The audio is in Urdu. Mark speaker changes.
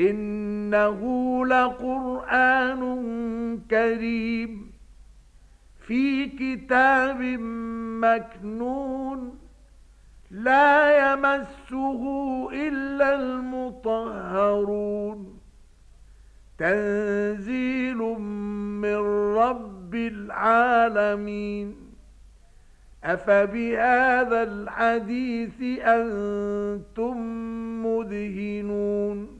Speaker 1: إنه لقرآن كريم في كتاب مكنون لا يمسه إلا المطهرون تنزيل من رب العالمين أفبهذا الحديث أنتم مدهنون